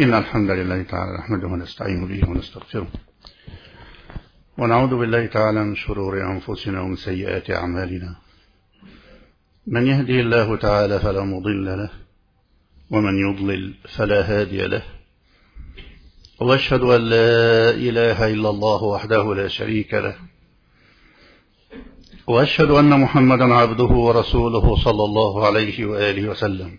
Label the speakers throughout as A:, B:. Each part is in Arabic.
A: إن الحمد لله تعالى نحمده ونستعين به ونستغفره. ونعوذ بالله تعالى من شرور أنفسنا ومن سيئات أعمالنا. من يهدي الله تعالى فلا مضل له ومن يضلل فلا هادي له. وأشهد أن لا إله إلا الله وحده لا شريك له. وأشهد أن محمدا عبده ورسوله صلى الله عليه وآله وسلم.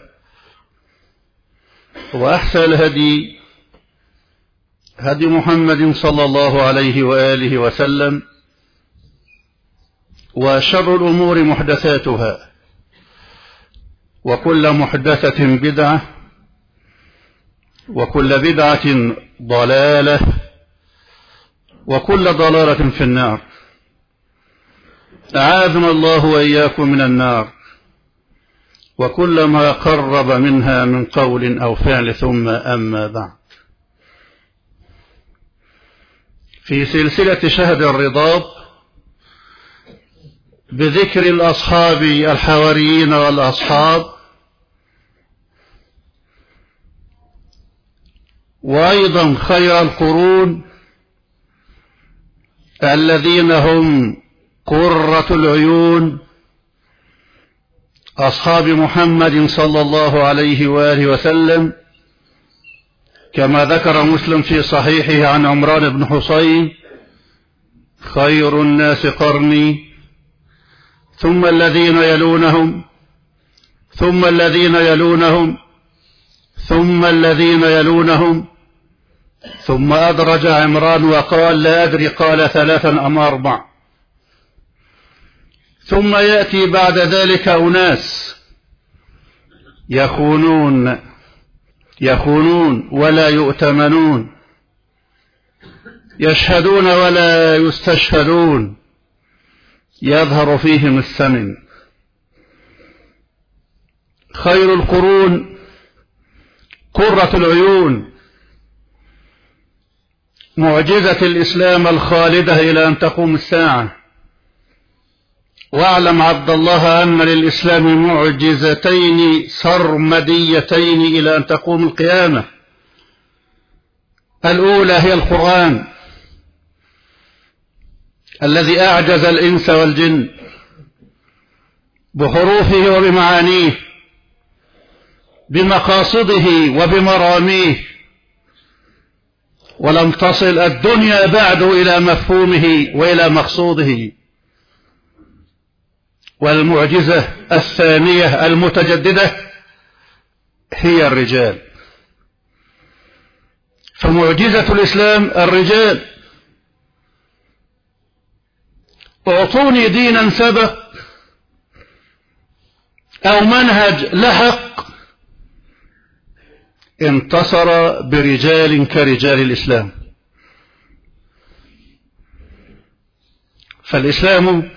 A: وأحسن الهدي هدي محمد صلى الله عليه وآله وسلم وشر الأمور محدثاتها وكل محدثة بدعة وكل بدعة ضلالة وكل ضلالة في النار. أعاذنا الله وإياكم من النار. وكل ما قرب منها من قول أو فعل ثم أما بعد. في سلسلة شهد الرضاب بذكر الأصحاب الحواريين والأصحاب وأيضا خير القرون الذين هم قرة العيون أصحاب محمد صلى الله عليه وآله وسلم كما ذكر مسلم في صحيحه عن عمران بن حصين خير الناس قرني ثم الذين يلونهم ثم الذين يلونهم ثم الذين يلونهم ثم أدرج عمران وقال لا أدري قال ثلاثا أم أربع. ثم يأتي بعد ذلك أناس يخونون يخونون ولا يؤتمنون يشهدون ولا يستشهدون يظهر فيهم السمن. خير القرون قرة العيون. معجزة الإسلام الخالدة إلى أن تقوم الساعة. واعلم عبد الله أن للإسلام معجزتين سرمديتين إلى أن تقوم القيامة. الأولى هي القرآن الذي أعجز الإنس والجن بحروفه وبمعانيه بمقاصده وبمراميه. ولم تصل الدنيا بعد إلى مفهومه وإلى مقصوده. والمعجزة الثانية المتجددة هي الرجال. فمعجزة الإسلام الرجال. أعطوني دينا سبق أو منهج لحق. انتصر برجال كرجال الإسلام. فالإسلام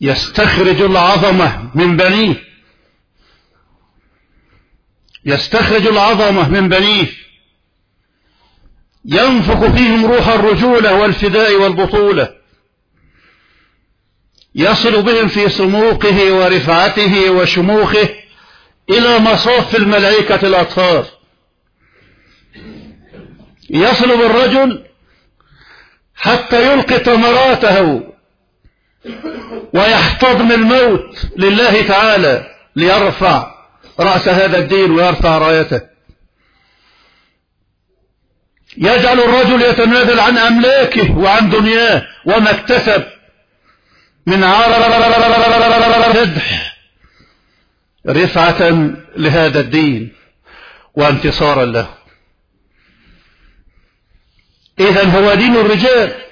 A: يستخرج العظمة من بنيه. يستخرج العظمة من بنيه. ينفخ فيهم روح الرجولة والفداء والبطولة. يصل بهم في سموقه ورفعته وشموخه إلى مصاف الملائكة الأطهار. يصل بالرجل حتى يلقي تمراته ويحتضن الموت لله تعالى ليرفع رأس هذا الدين ويرفع رايته. يجعل الرجل يتنازل عن أملاكه وعن دنياه وما اكتسب من ردح رفعة لهذا الدين وانتصارا له. إذا هو دين الرجال.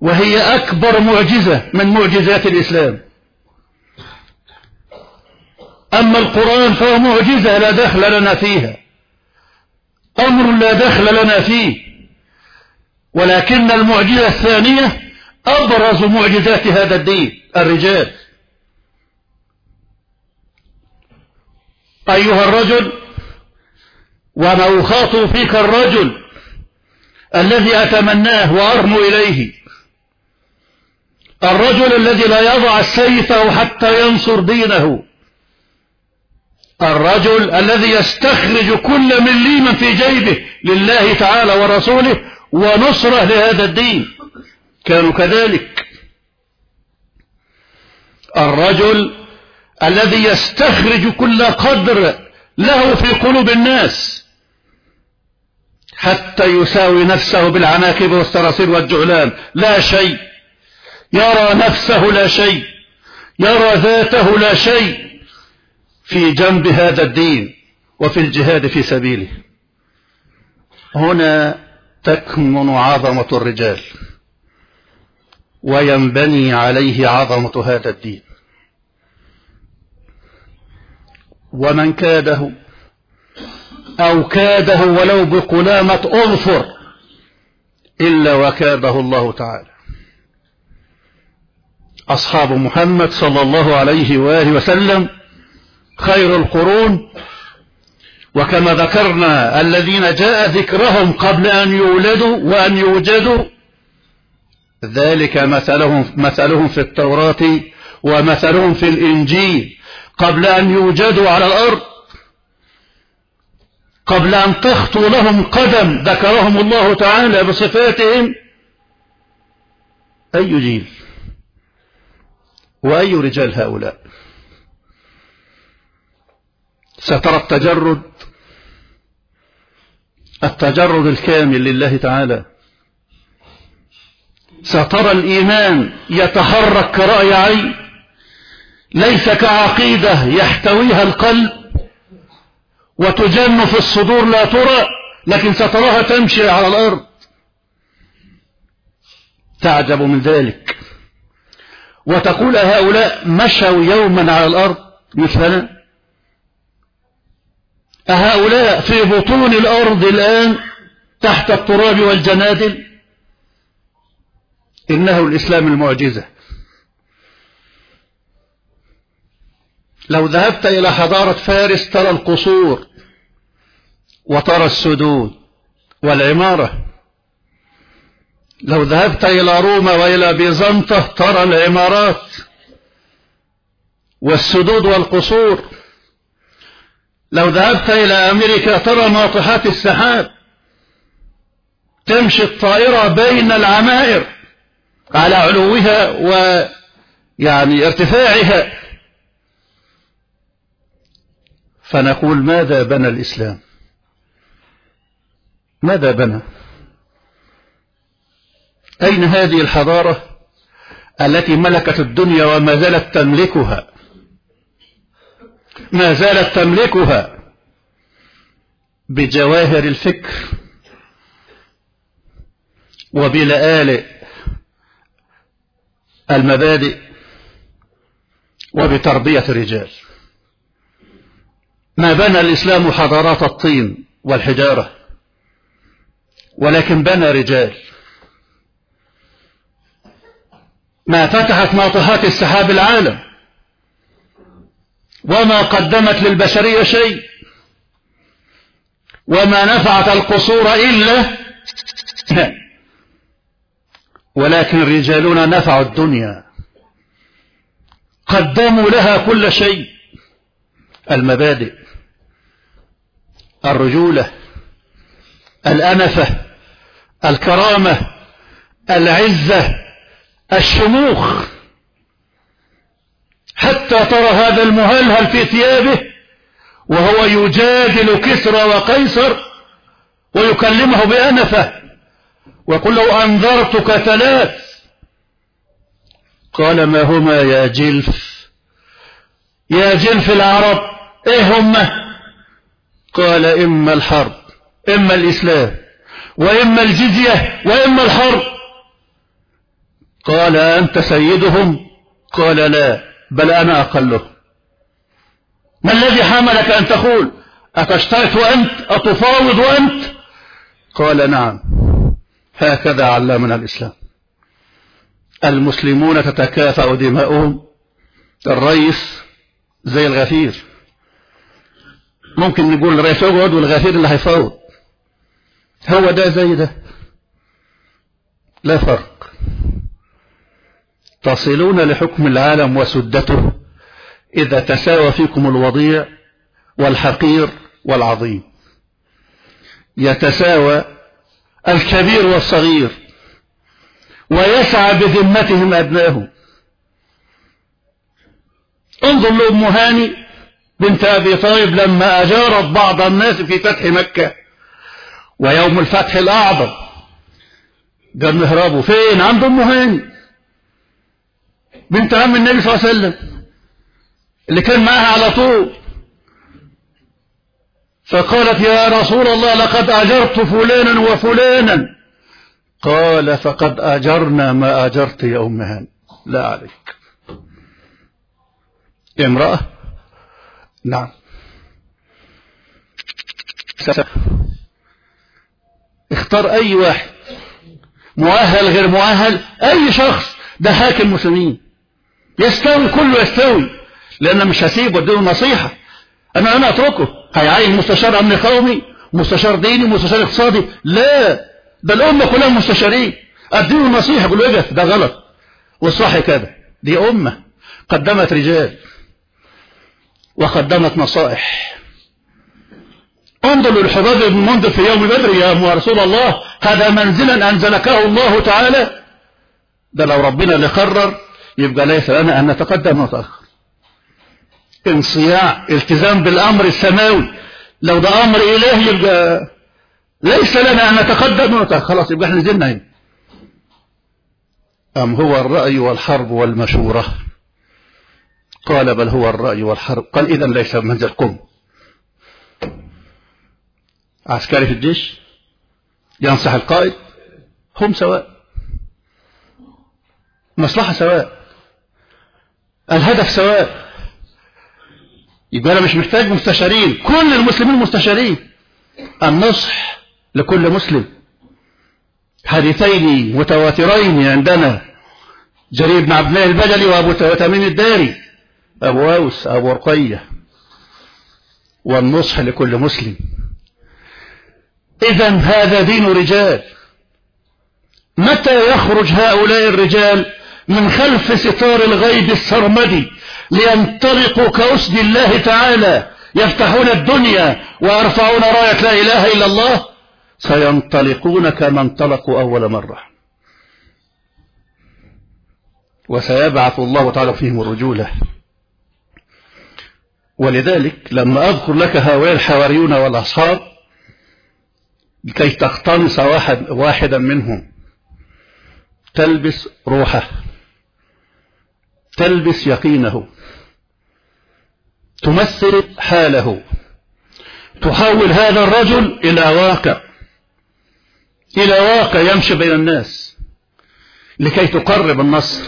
A: وهي أكبر معجزة من معجزات الإسلام. أما القرآن فهو معجزة لا دخل لنا فيها. أمر لا دخل لنا فيه. ولكن المعجزة الثانية أبرز معجزات هذا الدين الرجال. أيها الرجل وما أخاطب فيك الرجل الذي أتمناه وأرمو إليه. الرجل الذي لا يضع سيفه حتى ينصر دينه. الرجل الذي يستخرج كل مليما في جيبه لله تعالى ورسوله ونصرة لهذا الدين. كانوا كذلك. الرجل الذي يستخرج كل قدر له في قلوب الناس حتى يساوي نفسه بالعناكب والسراسير والجعلان لا شيء. يرى نفسه لا شيء يرى ذاته لا شيء في جنب هذا الدين وفي الجهاد في سبيله. هنا تكمن عظمة الرجال وينبني عليه عظمة هذا الدين. ومن كاده أو كاده ولو بقلامة أظفر إلا وكاده الله تعالى. أصحاب محمد صلى الله عليه وآله وسلم خير القرون. وكما ذكرنا الذين جاء ذكرهم قبل أن يولدوا وأن يوجدوا ذلك مثلهم, مثلهم في التوراة ومثلهم في الإنجيل. قبل أن يوجدوا على الأرض قبل أن تخطو لهم قدم ذكرهم الله تعالى بصفاتهم. أي جيل؟ وأي رجال هؤلاء؟ سترى التجرد التجرد الكامل لله تعالى. سترى الإيمان يتحرك كرأي عين ليس كعقيدة يحتويها القلب وتجن في الصدور لا ترى لكن ستراها تمشي على الأرض. تعجب من ذلك. وتقول هؤلاء مشوا يوما على الأرض مثلنا أهؤلاء في بطون الأرض الآن تحت التراب والجنادل؟ إنه الإسلام المعجزة. لو ذهبت إلى حضارة فارس ترى القصور وترى السدود والعمارة. لو ذهبت إلى روما وإلى بيزنطة ترى العمارات والسدود والقصور. لو ذهبت إلى أمريكا ترى ناطحات السحاب. تمشي الطائرة بين العمائر على علوها ويعني ارتفاعها. فنقول ماذا بنى الإسلام؟ ماذا بنى؟ أين هذه الحضارة التي ملكت الدنيا وما زالت تملكها؟ ما زالت تملكها بجواهر الفكر وبلآلئ المبادئ وبتربية الرجال. ما بنى الإسلام حضارات الطين والحجارة ولكن بنى رجال. ما فتحت ناطحات السحاب العالم وما قدمت للبشرية شيء وما نفعت القصور إلا ولكن رجالنا نفعوا الدنيا قدموا لها كل شيء المبادئ الرجولة الأنفة الكرامة العزة الشموخ. حتى ترى هذا المهلهل في ثيابه وهو يجادل كسرى وقيصر ويكلمه بأنفه ويقول له أنذرتك ثلاث. قال ما هما يا جلف؟ يا جلف العرب إيه هما قال إما الحرب إما الإسلام وإما الجزية وإما الحرب. قال أنت سيدهم؟ قال لا بل أنا أقلهم. ما الذي حملك أن تقول؟ أتشترط وأنت؟ أتفاوض وأنت؟ قال نعم هكذا علمنا الإسلام. المسلمون تتكافأ دماؤهم. الرئيس زي الغفير. ممكن نقول الرئيس يقعد والغفير اللي هيفاوض. هو ده زي ده. لا فرق. تصلون لحكم العالم وسدته إذا تساوى فيكم الوضيع والحقير والعظيم. يتساوى الكبير والصغير ويسعى بذمتهم أبنائهم. انظر لأم هاني بنت أبي طالب لما أجارت بعض الناس في فتح مكة ويوم الفتح الأعظم قال مهرابه فين عند أم هاني؟ بنت عم النبي صلى الله عليه وسلم اللي كان معها على طول. فقالت يا رسول الله لقد أجرت فلانا وفلانا. قال فقد أجرنا ما أجرت يا أم هاني لا عليك. امرأة. نعم. اختار أي واحد. مؤهل غير مؤهل. أي شخص. ده حاكم مسلمين. يستوي كله يستوي. لأن مش هسيبه أديله نصيحة. أنا أنا أتركه. هيعين مستشار أمن قومي مستشار ديني مستشار اقتصادي. لا ده الأمة كلها مستشارين. أديله نصيحة يقول له ده غلط. والصح كده. دي أمة قدمت رجال وقدمت نصائح. انظر للحباب بن منذر في يوم بدر يا رسول الله. هذا منزلا أنزلكه الله تعالى. ده لو ربنا اللي قرر يبقى ليس لنا أن نتقدم ونتأخر انصياع التزام بالأمر السماوي. لو ده أمر إلهي يبقى ليس لنا أن نتقدم ونتأخر خلاص يبقى إحنا نزلنا هنا. أم هو الرأي والحرب والمشورة؟ قال بل هو الرأي والحرب. قال إذا ليس منزلكم. عسكري في الجيش؟ ينصح القائد؟ هم سواء. مصلحة سواء. الهدف سواء. يبقى أنا مش محتاج مستشارين. كل المسلمين مستشارين. النصح لكل مسلم. حديثين متواترين عندنا. جرير بن عبد الله البجلي وأبو تميم الداري. أبو أوس أبو رقية. والنصح لكل مسلم. اذا هذا دين رجال. متى يخرج هؤلاء الرجال؟ من خلف ستار الغيب السرمدي لينطلقوا كأسد الله تعالى يفتحون الدنيا ويرفعون راية لا إله إلا الله سينطلقون كما انطلقوا أول مرة. وسيبعث الله تعالى فيهم الرجولة ولذلك لما أذكر لك هؤلاء الحواريون والأصحاب لكي تقتنص واحد واحدا منهم تلبس روحه. تلبس يقينه تمثل حاله تحول هذا الرجل إلى واقع إلى واقع يمشي بين الناس لكي تقرب النصر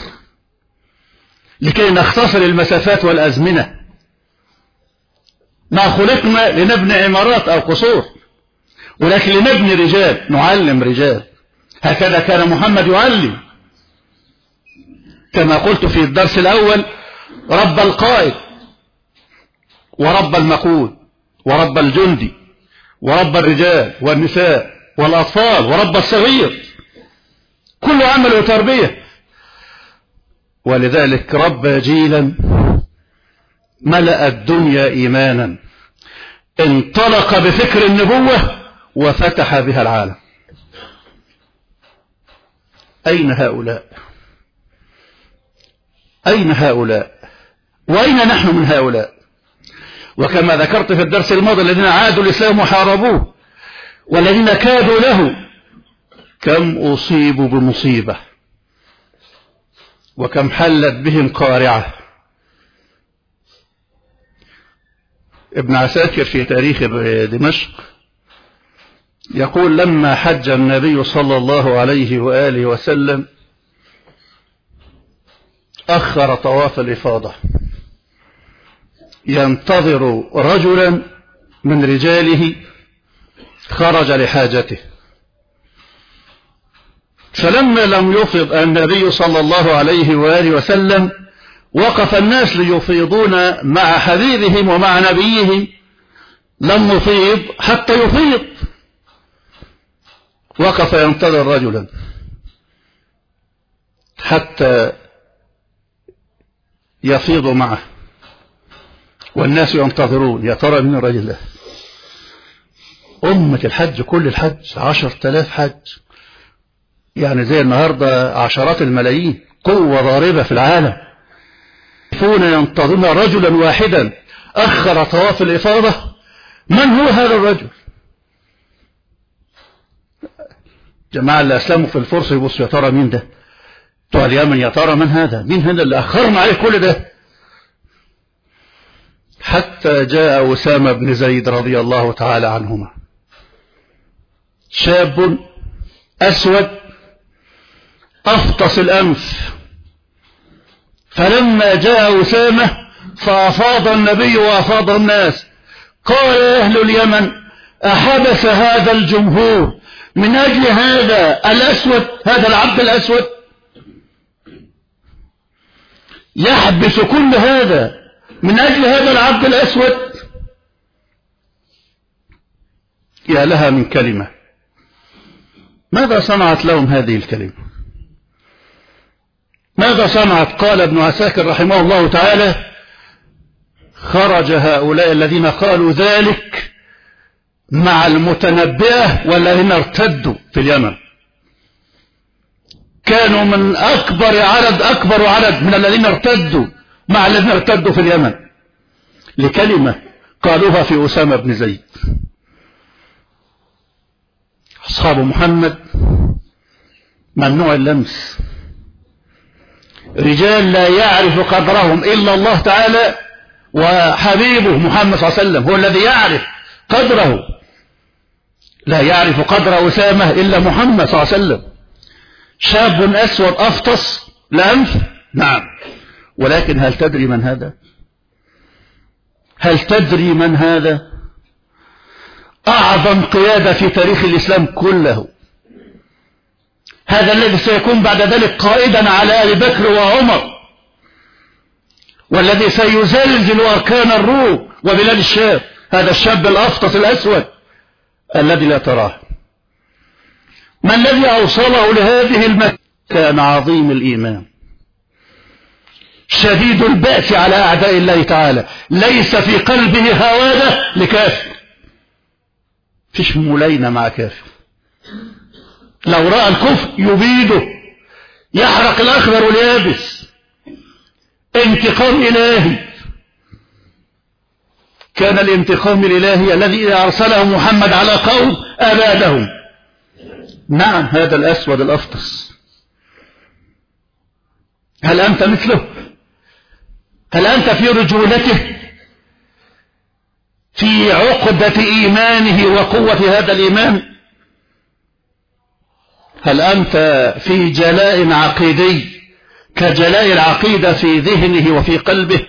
A: لكي نختصر المسافات والأزمنة. ما خلقنا لنبني عمارات أو قصور ولكن لنبني رجال نعلم رجال. هكذا كان محمد يعلم. كما قلت في الدرس الأول رب القائد ورب المقود ورب الجندي ورب الرجال والنساء والأطفال ورب الصغير. كل عمل وتربية. ولذلك ربى جيلا ملأ الدنيا إيمانا انطلق بفكر النبوة وفتح بها العالم. أين هؤلاء؟ أين هؤلاء؟ وأين نحن من هؤلاء؟ وكما ذكرت في الدرس الماضي الذين عادوا الإسلام وحاربوه والذين كادوا له كم أصيبوا بمصيبة وكم حلت بهم قارعة؟ ابن عساكر في تاريخ دمشق يقول لما حج النبي صلى الله عليه وآله وسلم أخر طواف الإفاضة. ينتظر رجلا من رجاله خرج لحاجته. فلما لم يفض النبي صلى الله عليه وآله وسلم وقف الناس ليفيضون مع حبيبهم ومع نبيهم لم نفيض حتى يفيض. وقف ينتظر رجلا حتى يفيض معه. والناس ينتظرون يا ترى من الرجل ده؟ أمة الحج كل الحج عشر تلاف حج. يعني زي النهاردة عشرات الملايين قوة ضاربة في العالم. يكون ينتظرون رجلا واحدا. أخر طواف الإفاضة. من هو هذا الرجل؟ جماعة اللي أسلموا في الفرصة يبصوا يا ترى مين ده؟ بتوع اليمن يا ترى من هذا؟ مين هذا اللي أخرهم عليه كل ده؟ حتى جاء أسامة بن زيد رضي الله تعالى عنهما. شاب أسود أفطس الأنف. فلما جاء أسامة فأفاض النبي وأفاض الناس. قال أهل اليمن أحبس هذا الجمهور من أجل هذا الأسود هذا العبد الأسود؟ يحبس كل هذا. من أجل هذا العبد الأسود؟ يا لها من كلمة. ماذا صنعت لهم هذه الكلمة؟ ماذا صنعت؟ قال ابن عساكر رحمه الله تعالى خرج هؤلاء الذين قالوا ذلك مع المتنبئة والذين ارتدوا في اليمن. كانوا من أكبر عدد أكبر عدد من الذين ارتدوا مع الذين ارتدوا في اليمن. لكلمة قالوها في أسامة بن زيد. أصحاب محمد ممنوع اللمس. رجال لا يعرف قدرهم إلا الله تعالى وحبيبه محمد صلى الله عليه وسلم هو الذي يعرف قدره. لا يعرف قدر أسامة إلا محمد صلى الله عليه وسلم. شاب أسود أفطس لأنف؟ نعم. ولكن هل تدري من هذا؟ هل تدري من هذا؟ أعظم قيادة في تاريخ الإسلام كله. هذا الذي سيكون بعد ذلك قائدا على أبي بكر وعمر والذي سيزلزل أركان الروم وبلاد الشام. هذا الشاب الأفطس الأسود الذي لا تراه. ما الذي أوصله لهذه المكة كان عظيم الإيمان؟ شديد البأس على أعداء الله تعالى. ليس في قلبه هوادة لكافر. فيش ملينة مع كافر. لو رأى الكفر يبيده. يحرق الأخضر واليابس. انتقام إلهي. كان الانتقام الإلهي الذي أرسله محمد على قوم أبادهم. نعم هذا الأسود الأفطس. هل أنت مثله؟ هل أنت في رجولته؟ في عقدة إيمانه وقوة هذا الإيمان؟ هل أنت في جلاء عقيدي؟ كجلاء العقيدة في ذهنه وفي قلبه؟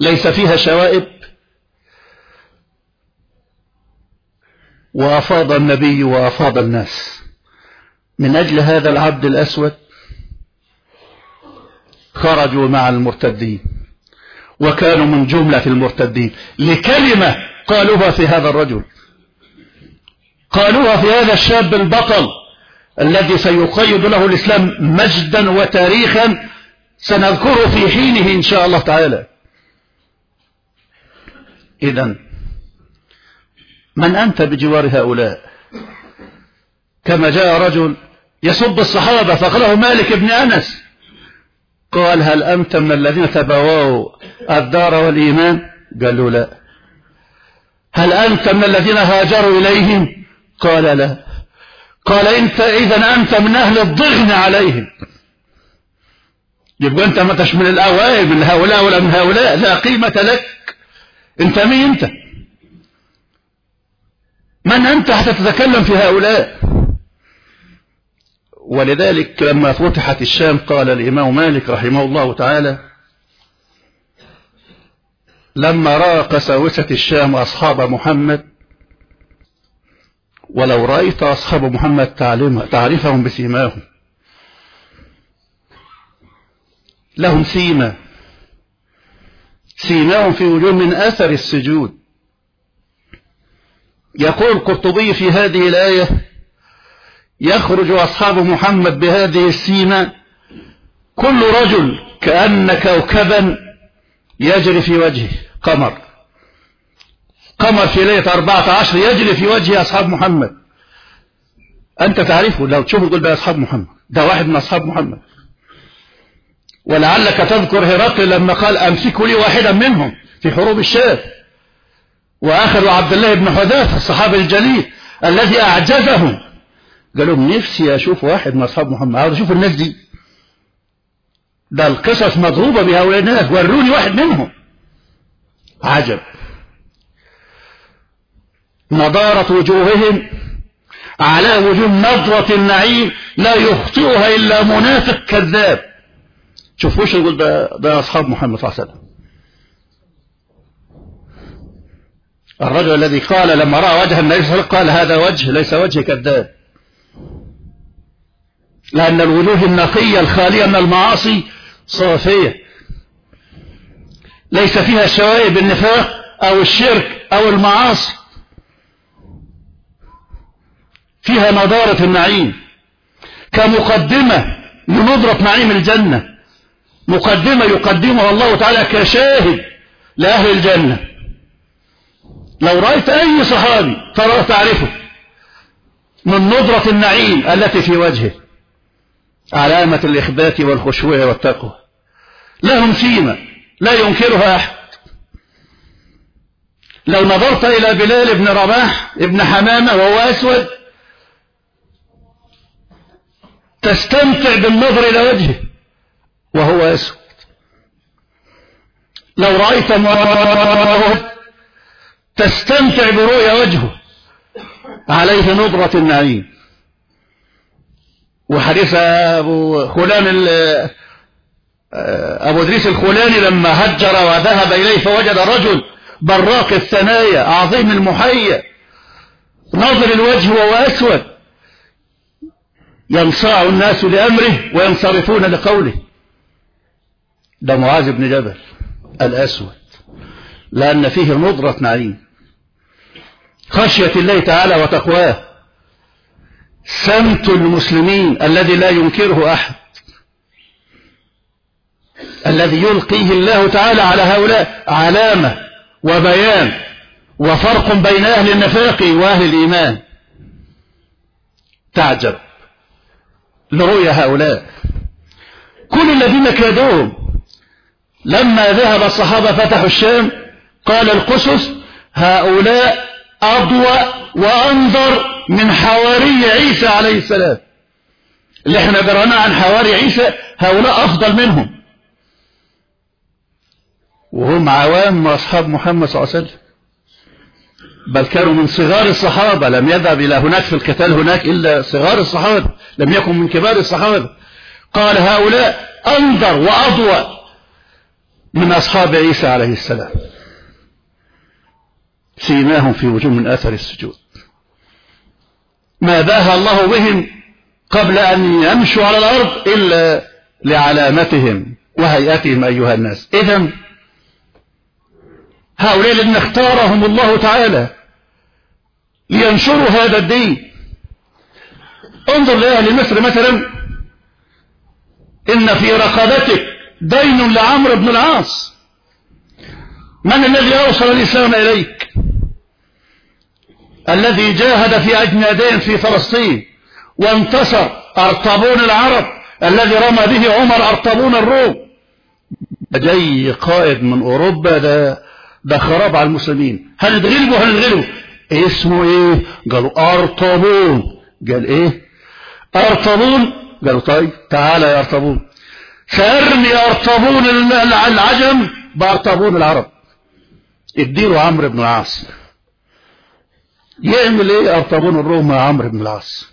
A: ليس فيها شوائب؟ وأفاض النبي وأفاض الناس. من أجل هذا العبد الأسود؟ خرجوا مع المرتدين وكانوا من جملة المرتدين لكلمة قالوها في هذا الرجل. قالوها في هذا الشاب البطل الذي سيقيد له الإسلام مجدا وتاريخا سنذكره في حينه إن شاء الله تعالى. إذا من أنت بجوار هؤلاء؟ كما جاء رجل يسب الصحابة فقاله مالك بن أنس. قال هل أنت من الذين تبوأوا الدار والإيمان؟ قالوا لا. هل أنت من الذين هاجروا إليهم؟ قال لا. قال انت اذا انت من أهل الضغن عليهم. يبقى أنت ما تشمل الأوائل من هؤلاء ولا من هؤلاء لا قيمة لك. أنت مين أنت؟ من أنت؟ حتى تتكلم في هؤلاء. ولذلك لما فتحت الشام قال الإمام مالك رحمه الله تعالى لما رأى قساوسة الشام أصحاب محمد ولو رأيت أصحاب محمد تعرفهم بسيماهم. لهم سيمة. سيماهم في وجوه من أثر السجود. يقول القرطبي في هذه الآية يخرج أصحاب محمد بهذه السيمة كل رجل كأن كوكبا يجري في وجهه قمر. قمر في ليلة أربعة عشر يجري في وجه أصحاب محمد. أنت تعرفه لو تشوفه تقول بقى أصحاب محمد ده واحد من أصحاب محمد. ولعلك تذكر هرقل لما قال أمسكوا لي واحدا منهم في حروب الشام. وآخر عبد الله بن حذافة الصحابي الجليل الذي أعجزهم. قالوا نفسي أشوف واحد من أصحاب محمد. عاوز أشوف الناس دي. ده القصص مضروبة بهؤلاء الناس. وروني واحد منهم. عجب. نضارة وجوههم على وجوه نظرة النعيم لا يخطئها إلا منافق كذاب. شوفوش يقول ده, ده أصحاب محمد صلى الله عليه وسلم. الرجل الذي قال لما رأى وجه النبي صلى الله عليه وسلم قال هذا وجه ليس وجه كذاب. لأن الوجوه النقية الخالية من المعاصي صافية ليس فيها شوائب النفاق أو الشرك أو المعاصي. فيها نضارة النعيم. كمقدمة لنضرة نعيم الجنة. مقدمة يقدمها الله تعالى كشاهد لأهل الجنة. لو رأيت أي صحابي ترى تعرفه من نضرة النعيم التي في وجهه. علامة الإخبات والخشوع والتقوى. لهم سيمة لا ينكرها أحد. لو نظرت إلى بلال بن رباح ابن حمامة وهو أسود تستمتع بالنظر إلى وجهه وهو أسود. لو رأيت مرة تستمتع برؤيا وجهه. عليه نظرة النعيم. وحديث أبو خلان أبو إدريس الخلاني لما هجر وذهب إليه فوجد رجل براق الثنايا عظيم المحيا ناظر الوجه وهو أسود ينصاع الناس لأمره وينصرفون لقوله. ده معاذ بن جبل الأسود لأن فيه نضرة نعيم. خشية الله تعالى وتقواه. سمت المسلمين الذي لا ينكره أحد الذي يلقيه الله تعالى على هؤلاء علامة وبيان وفرق بين أهل النفاق وأهل الإيمان. تعجب لرؤيا هؤلاء. كل الذين كادوهم لما ذهب الصحابة فتحوا الشام قال القسس هؤلاء أضوأ وأنظر من حواري عيسى عليه السلام. اللي إحنا قرانا عن حواري عيسى هؤلاء أفضل منهم. وهم عوام أصحاب محمد صلى الله عليه وسلم. بل كانوا من صغار الصحابة لم يذهب إلى هناك في القتال هناك إلا صغار الصحابة لم يكن من كبار الصحابة. قال هؤلاء أنظر وأضوأ من أصحاب عيسى عليه السلام. سيماهم في وجوه من أثر السجود. ما باهى الله بهم قبل أن يمشوا على الأرض إلا لعلامتهم وهيئتهم أيها الناس. إذا هؤلاء الذين اختارهم الله تعالى لينشروا هذا الدين. انظر لأهل مصر مثلا. إن في رقبتك دين لعمرو بن العاص. من الذي أوصل الإسلام إليك؟ الذي جاهد في أجنادين في فلسطين وانتصر أرطبون العرب الذي رمى به عمر أرطبون الروم. جاي قائد من أوروبا ده ده خراب على المسلمين. هنتغلبوا هنتغلبوا اسمه إيه؟ قالوا أرطبون قال إيه؟ أرطبون قالوا طيب تعالى يا أرطبون سأرمي أرطبون العجم بأرطبون العرب. اديله عمرو بن العاص. يعمل إيه؟ أرطبون الروم مع عمرو بن العاص.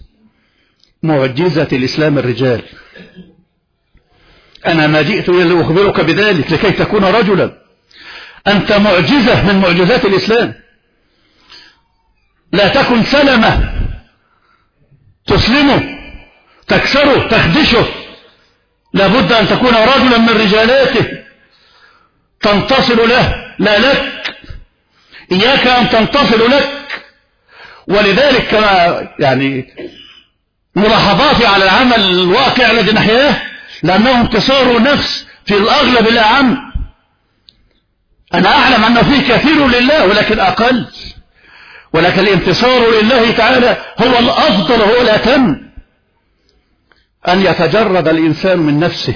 A: معجزة الإسلام الرجال. أنا ما جئت لأخبرك بذلك لكي تكون رجلا. أنت معجزة من معجزات الإسلام. لا تكن سلمة. تسلمه. تكسره. تخدشه. لابد أن تكون رجلا من رجالاته. تنتصر له. لا لك. إياك أن تنتصر لك. ولذلك كما يعني ملاحظاتي على العمل الواقع الذي نحياه لأنه انتصار نفس في الأغلب الأعم أنا أعلم أنه فيه كثير لله ولكن أقل. ولكن الانتصار لله تعالى هو الأفضل هو الأتم أن يتجرد الإنسان من نفسه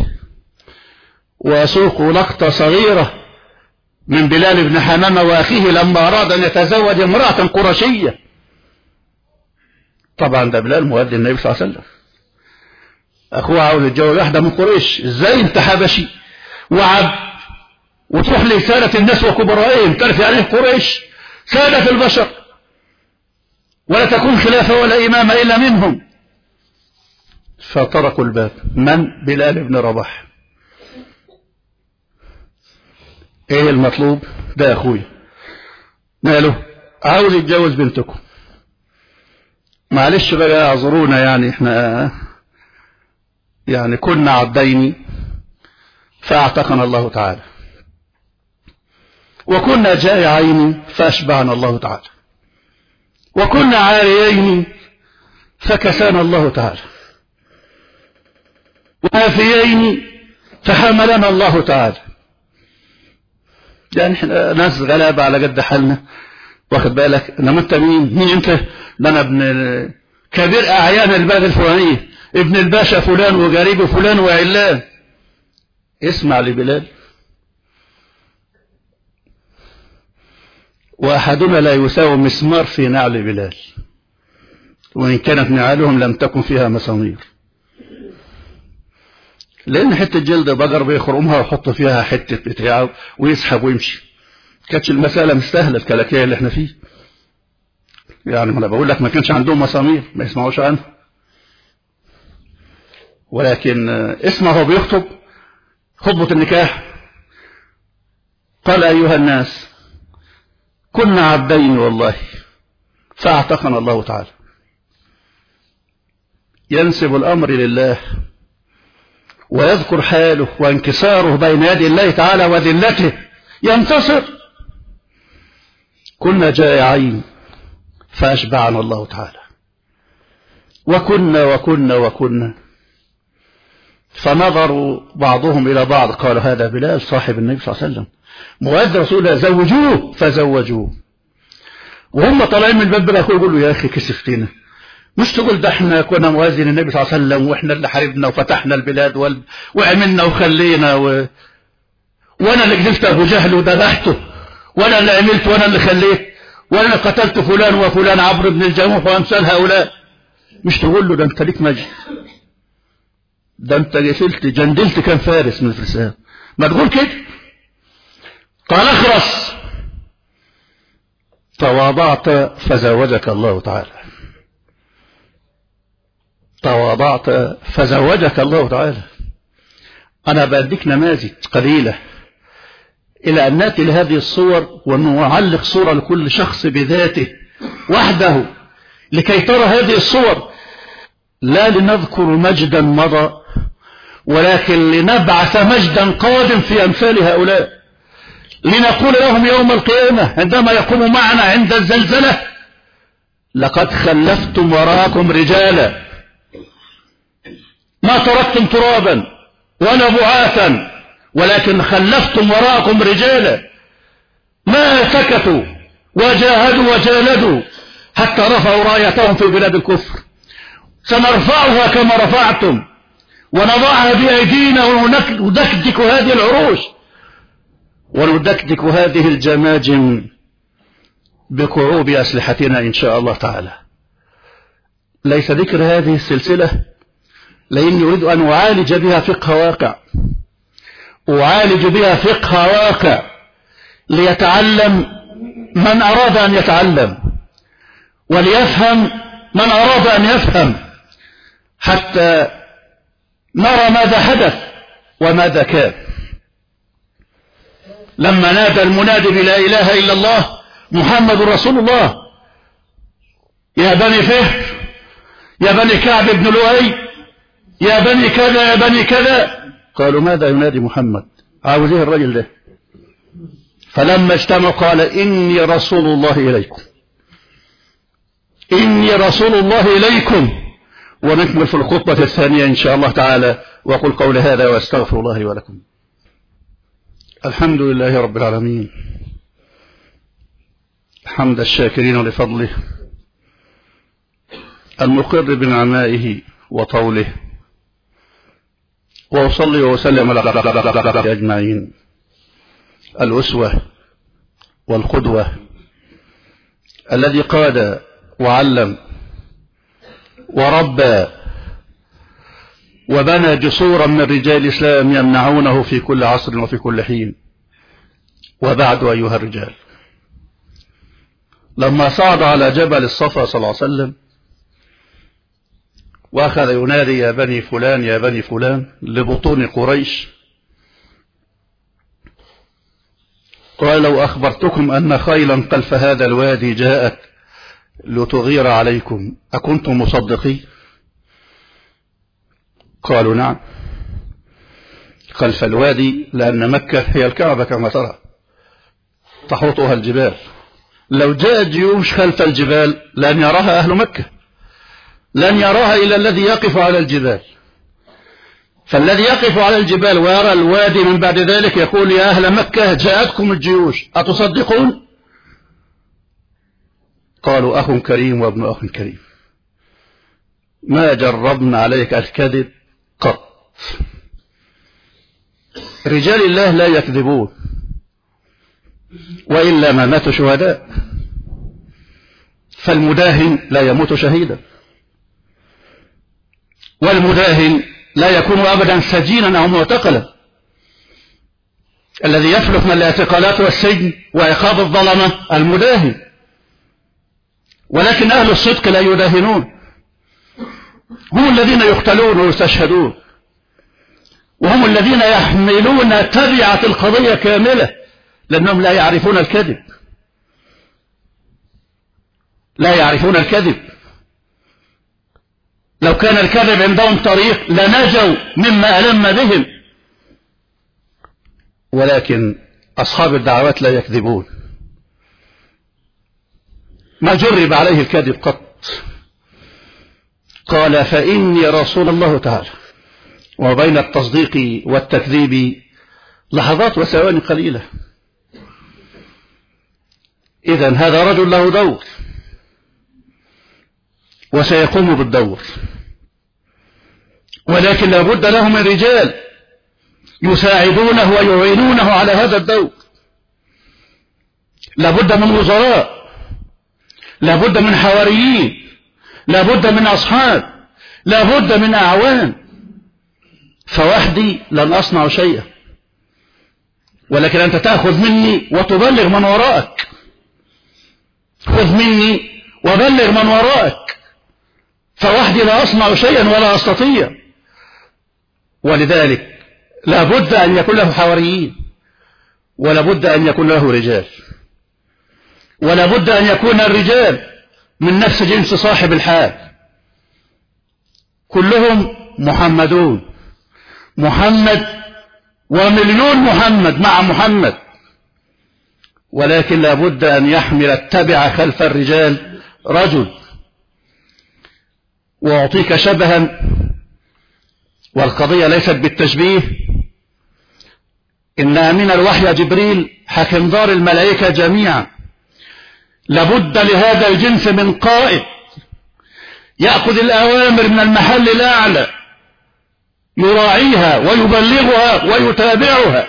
A: ويسوق لقطة صغيرة من بلال بن حمامة وأخيه لما أراد أن يتزوج امرأة قرشية. طبعا ده بلال مؤدي النبي صلى الله عليه وسلم. أخوه عاوز يتجوز واحدة من قريش إزاي أنت حبشي؟ وعبد وتروح لسادة الناس وكبرائهم تعرف يعني قريش؟ سادة البشر. ولا تكون خلافة ولا إمامة إلا منهم. فطرقوا الباب. من؟ بلال بن رباح. إيه المطلوب؟ ده يا اخويا ماله؟ عاوز يتجوز بنتكم. معلش بقى اعذرونا يعني إحنا يعني كنا عبدين فاعتقنا الله تعالى. وكنا جائعين فأشبعنا الله تعالى. وكنا عاريين فكسانا الله تعالى. وآفيين فحملنا الله تعالى. يعني إحنا ناس غلابة على قد حالنا. واخد بالك؟ إنما أنت مين؟ مين أنت؟ ده أنا ابن كبير أعيان البلد الفلانية ابن الباشا فلان وقريب فلان وعلان. اسمع لبلال. وأحدنا لا يساوي مسمار في نعل بلال. وإن كانت نعالهم لم تكن فيها مسامير. لأن حتة جلد بقر بيخرمها ويحط فيها حتة بتاعه ويسحب ويمشي. كانتش المسألة مستاهلة الكلاكيه اللي إحنا فيه. يعني ما أنا بقول لك ما كانش عندهم مسامير ما يسمعوش عنه ولكن اسمع هو بيخطب خطبة النكاح. قال أيها الناس كنا عبدين والله. فأعتقنا الله تعالى. ينسب الأمر لله ويذكر حاله وانكساره بين يدي الله تعالى وذلته. ينتصر. كنا جائعين فأشبعنا الله تعالى. وكنا وكنا وكنا. فنظروا بعضهم إلى بعض قالوا هذا بلال صاحب النبي صلى الله عليه وسلم. مؤذن رسول الله زوجوه فزوجوه. وهم طالعين من الباب بقى يقولوا يا أخي كسفتنا مش تقول ده إحنا كنا موازين النبي صلى الله عليه وسلم وإحنا اللي حاربنا وفتحنا البلاد. وعملنا وخلينا و... وأنا اللي قتلت أبو جهل وذبحته. وأنا اللي عملت وأنا اللي خليت وأنا اللي قتلت فلان وفلان عمرو بن الجموح وأمثال هؤلاء. مش تقول له ده أنت ليك مجد. ده أنت قتلت جندلت كان فارس من الفرسان. ما تقول كده؟ قال اخرس. تواضعت فزوجك الله تعالى. تواضعت فزوجك الله تعالى. أنا بديك نماذج قليلة. إلى أن نأتي لهذه الصور ونعلق صورة لكل شخص بذاته وحده لكي ترى هذه الصور. لا لنذكر مجدا مضى ولكن لنبعث مجدا قادم في أمثال هؤلاء. لنقول لهم يوم القيامة عندما يقوموا معنا عند الزلزلة لقد خلفتم وراءكم رجالا ما تركتم ترابا ولا بعاثا ولكن خلفتم وراءكم رجالا. ما سكتوا وجاهدوا وجالدوا حتى رفعوا رايتهم في بلاد الكفر. سنرفعها كما رفعتم. ونضعها بأيدينا وندكدك هذه العروش. وندكدك هذه الجماجم بكعوب أسلحتنا إن شاء الله تعالى. ليس ذكر هذه السلسلة. لأني أريد أن أعالج بها فقه واقع. أعالج بها فقه واقع ليتعلم من أراد أن يتعلم وليفهم من أراد أن يفهم حتى نرى ماذا حدث وماذا كان. لما نادى المنادي بلا إله إلا الله محمد رسول الله يا بني فهر يا بني كعب بن لؤي يا بني كذا يا بني كذا. قالوا ماذا ينادي محمد؟ عاوز إيه الرجل ده. فلما اجتمعوا قال إني رسول الله إليكم. إني رسول الله إليكم. ونكمل في الخطبة الثانية إن شاء الله تعالى. وأقول قول هذا وأستغفر الله ولكم. الحمد لله رب العالمين. حمد الشاكرين لفضله. المقر بنعمائه وطوله. وأصلي وسلم على أجمعين. الأسوة والقدوة الذي قاد وعلم وربى وبنى جسورا من رجال الإسلام يمنعونه في كل عصر وفي كل حين. وبعد أيها الرجال لما صعد على جبل الصفا صلى الله عليه وسلم وأخذ ينادي يا بني فلان يا بني فلان لبطون قريش. قال لو أخبرتكم أن خيلا خلف هذا الوادي جاءت لتغير عليكم أكنتم مصدقي قالوا نعم. خلف الوادي لأن مكة هي الكعبة كما ترى. تحوطها الجبال. لو جاءت جيوش خلف الجبال لن يراها أهل مكة. لن يراها إلا الذي يقف على الجبال. فالذي يقف على الجبال ويرى الوادي من بعد ذلك يقول يا أهل مكة جاءتكم الجيوش. أتصدقون؟ قالوا أخ كريم وابن أخ كريم. ما جربنا عليك الكذب قط. رجال الله لا يكذبون. وإلا ما ماتوا شهداء. فالمداهن لا يموت شهيدا. والمداهن لا يكون أبدا سجينا أو معتقلا. الذي يفلت من الاعتقالات والسجن وعقاب الظلمة المداهن. ولكن أهل الصدق لا يداهنون. هم الذين يقتلون ويستشهدون. وهم الذين يحملون تبعة القضية كاملة لأنهم لا يعرفون الكذب. لا يعرفون الكذب. لو كان الكذب عندهم طريق لنجوا مما ألم بهم. ولكن أصحاب الدعوات لا يكذبون. ما جرب عليه الكذب قط. قال فإني رسول الله تعالى. وبين التصديق والتكذيب لحظات وثواني قليلة. إذا هذا رجل له دور. وسيقوم بالدور. ولكن لابد له من رجال يساعدونه ويعينونه على هذا الدور. لابد من وزراء لابد من حواريين لابد من أصحاب لابد من أعوان. فوحدي لن أصنع شيئا. ولكن أنت تأخذ مني وتبلغ من وراءك. خذ مني وبلغ من وراءك. فوحدي لا أصنع شيئا ولا أستطيع. ولذلك لابد أن يكون له حواريين ولابد أن يكون له رجال ولابد أن يكون الرجال من نفس جنس صاحب الحال. كلهم محمدون. محمد ومليون محمد مع محمد. ولكن لابد أن يحمل التبع خلف الرجال رجل. وأعطيك شبها والقضية ليست بالتشبيه. إن أمين الوحي جبريل حكم دار الملائكة جميعا. لابد لهذا الجنس من قائد. يأخذ الأوامر من المحل الأعلى. يراعيها ويبلغها ويتابعها.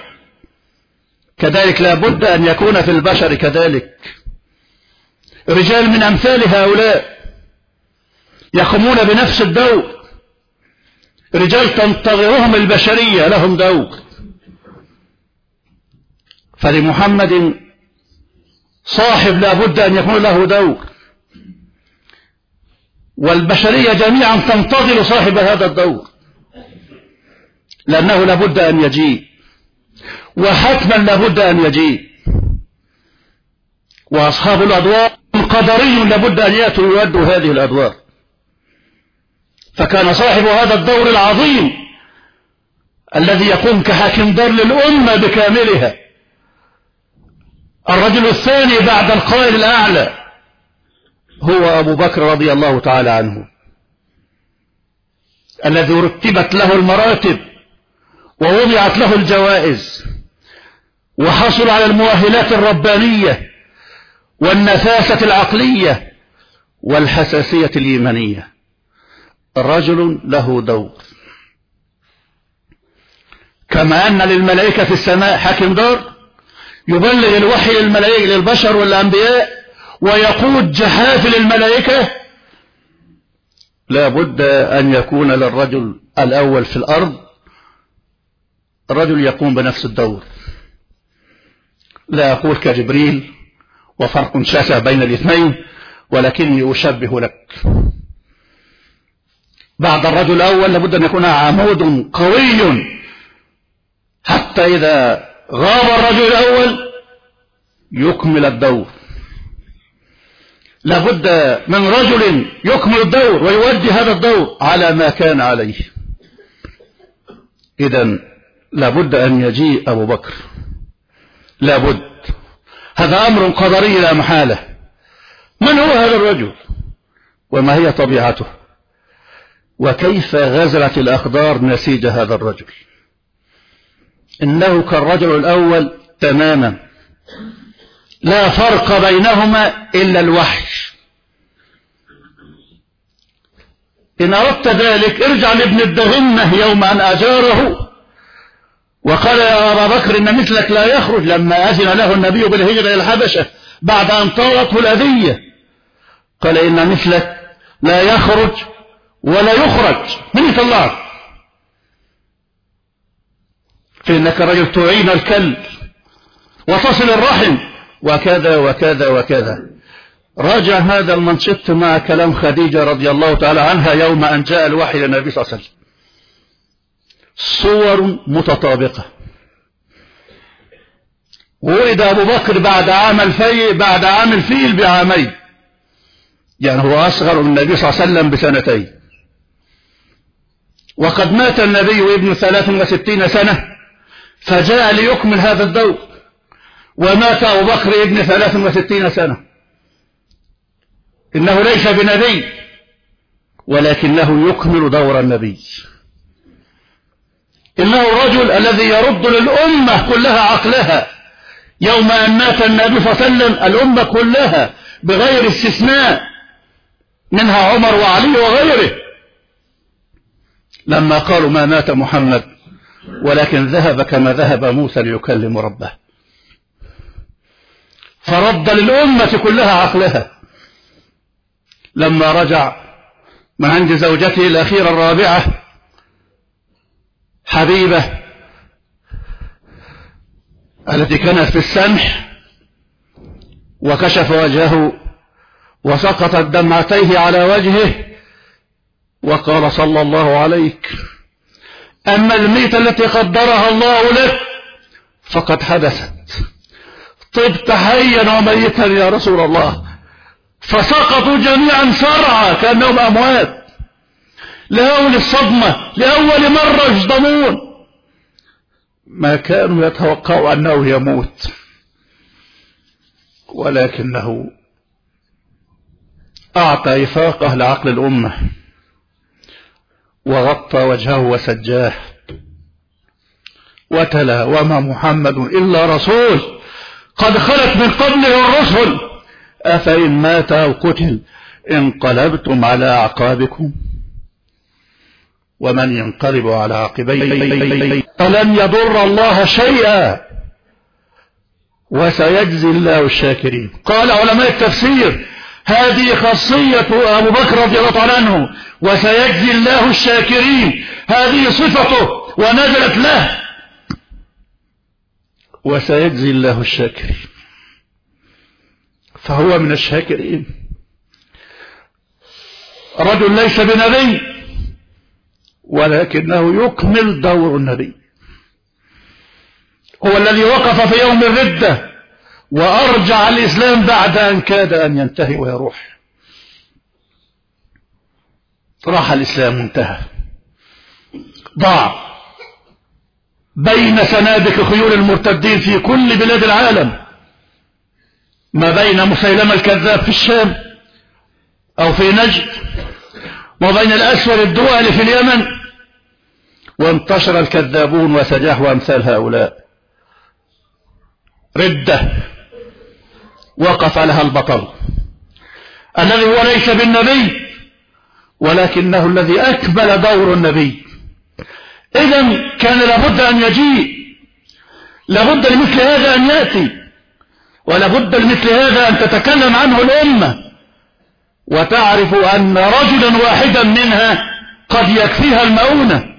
A: كذلك لا بد أن يكون في البشر كذلك. رجال من أمثال هؤلاء. يقومون بنفس الدور رجال تنتظرهم البشرية لهم دور فلمحمد صاحب لا بد أن يكون له دور والبشرية جميعا تنتظر صاحب هذا الدور لأنه لابد أن يجيء. وحتما لابد أن يجيء. وأصحاب الأدوار قدري لابد أن يأتوا يؤدوا هذه الأدوار. فكان صاحب هذا الدور العظيم الذي يقوم كحاكم دار للأمة بكاملها. الرجل الثاني بعد القائل الأعلى هو أبو بكر رضي الله تعالى عنه الذي رتبت له المراتب ووضعت له الجوائز وحصل على المؤهلات الربانية والنفاسة العقلية والحساسية الإيمانية رجل له دور كما أن للملائكة في السماء حاكم دار يبلغ الوحي للملائكة للبشر والأنبياء ويقود جحافل الملائكة. لا بد أن يكون للرجل الأول في الأرض الرجل يقوم بنفس الدور. لا أقول كجبريل وفرق شاسع بين الاثنين ولكني أشبه لك. بعد الرجل الأول لابد أن يكون عمود قوي. حتى إذا غاب الرجل الأول يكمل الدور. لابد من رجل يكمل الدور ويؤدي هذا الدور على ما كان عليه. إذا لابد أن يجيء أبو بكر. لابد. هذا أمر قدري لا محالة. من هو هذا الرجل؟ وما هي طبيعته؟ وكيف غزلت الأقدار نسيج هذا الرجل؟ إنه كالرجل الأول تماما. لا فرق بينهما إلا الوحي. إن أردت ذلك ارجع لابن الدغنة يوم أن أجاره وقال يا أبا بكر إن مثلك لا يخرج. لما أذن له النبي بالهجرة إلى الحبشة بعد أن طالته الأذية قال إن مثلك لا يخرج. ولا يخرج. من يطلعك فإنك رجل تعين الكلب وتصل الرحم. وكذا وكذا وكذا. راجع هذا المنشط مع كلام خديجة رضي الله تعالى عنها يوم أن جاء الوحي للنبي صلى الله عليه وسلم. صور متطابقة. ولد أبو بكر بعد عام الفيل بعد عام الفيل بعامين. يعني هو أصغر من النبي صلى الله عليه وسلم بسنتين. وقد مات النبي وابن ثلاث وستين سنة فجاء ليكمل هذا الدور ومات أبو بكر ابن ثلاث وستين سنة. إنه ليس بنبي ولكنه يكمل دور النبي. إنه الرجل الذي يرد للأمة كلها عقلها. يوم أن مات النبي صلى الله عليه وسلم الأمة كلها بغير استثناء منها عمر وعلي وغيره. لما قالوا ما مات محمد ولكن ذهب كما ذهب موسى ليكلم ربه. فرد للأمة كلها عقلها. لما رجع من عند زوجته الأخيرة الرابعة حبيبة التي كانت في السمح وكشف وجهه وسقطت دمعتيه على وجهه وقال صلى الله عليك. أما الميتة التي قدرها الله لك فقد حدثت. طبت حيا وميتا يا رسول الله. فسقطوا جميعا سرعا كأنهم أموات. لأول الصدمة لأول مرة يصدمون. ما كانوا يتوقعوا أنه يموت. ولكنه أعطى إفاقه لعقل الأمة. وغطى وجهه وسجاه. وتلا وما محمد إلا رسول. قد خلت من قبله الرسل. أفإن مات أو قتل انقلبتم على أعقابكم. ومن ينقلب على عقبيه.
B: فلن يضر الله شيئا؟ وسيجزي الله الشاكرين. قال علماء التفسير هذه خاصية أبو بكر رضي الله عنه وسيجزي الله الشاكرين. هذه صفته ونزلت له. وسيجزي الله الشاكرين. فهو من الشاكرين. رجل ليس بنبي ولكنه يكمل دور النبي. هو الذي وقف في يوم الردة. وأرجع الإسلام بعد أن كاد أن ينتهي ويروح. راح الإسلام انتهى ضاع بين سنابك خيول المرتدين في كل بلاد العالم. ما بين مسيلمة الكذاب في الشام أو في نجد وبين الأسود الدول في اليمن. وانتشر الكذابون وسجاه أمثال هؤلاء. ردة وقف لها البطل. الذي هو ليس بالنبي ولكنه الذي أكمل دور النبي. إذا كان لابد أن يجيء لابد لمثل هذا أن يأتي ولابد لمثل هذا أن تتكلم عنه الأمة. وتعرف أن رجلا واحدا منها قد يكفيها المؤونة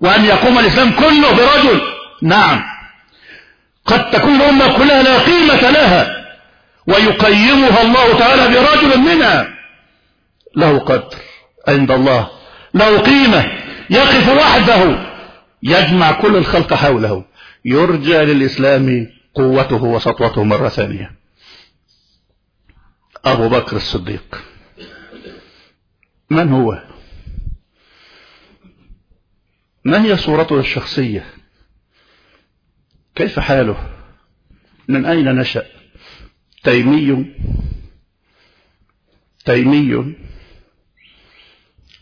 B: وأن يقوم الإسلام كله برجل. نعم. قد تكون الأمة كلها لا قيمة لها. ويقيمها الله تعالى برجل منها. له قدر عند الله له قيمة يقف وحده يجمع كل الخلق حوله يرجى للإسلام قوته وسطوته مرة ثانية. أبو بكر الصديق. من هو؟ ما هي صورته الشخصية؟ كيف حاله؟ من أين نشأ؟ تيمي. تيمي.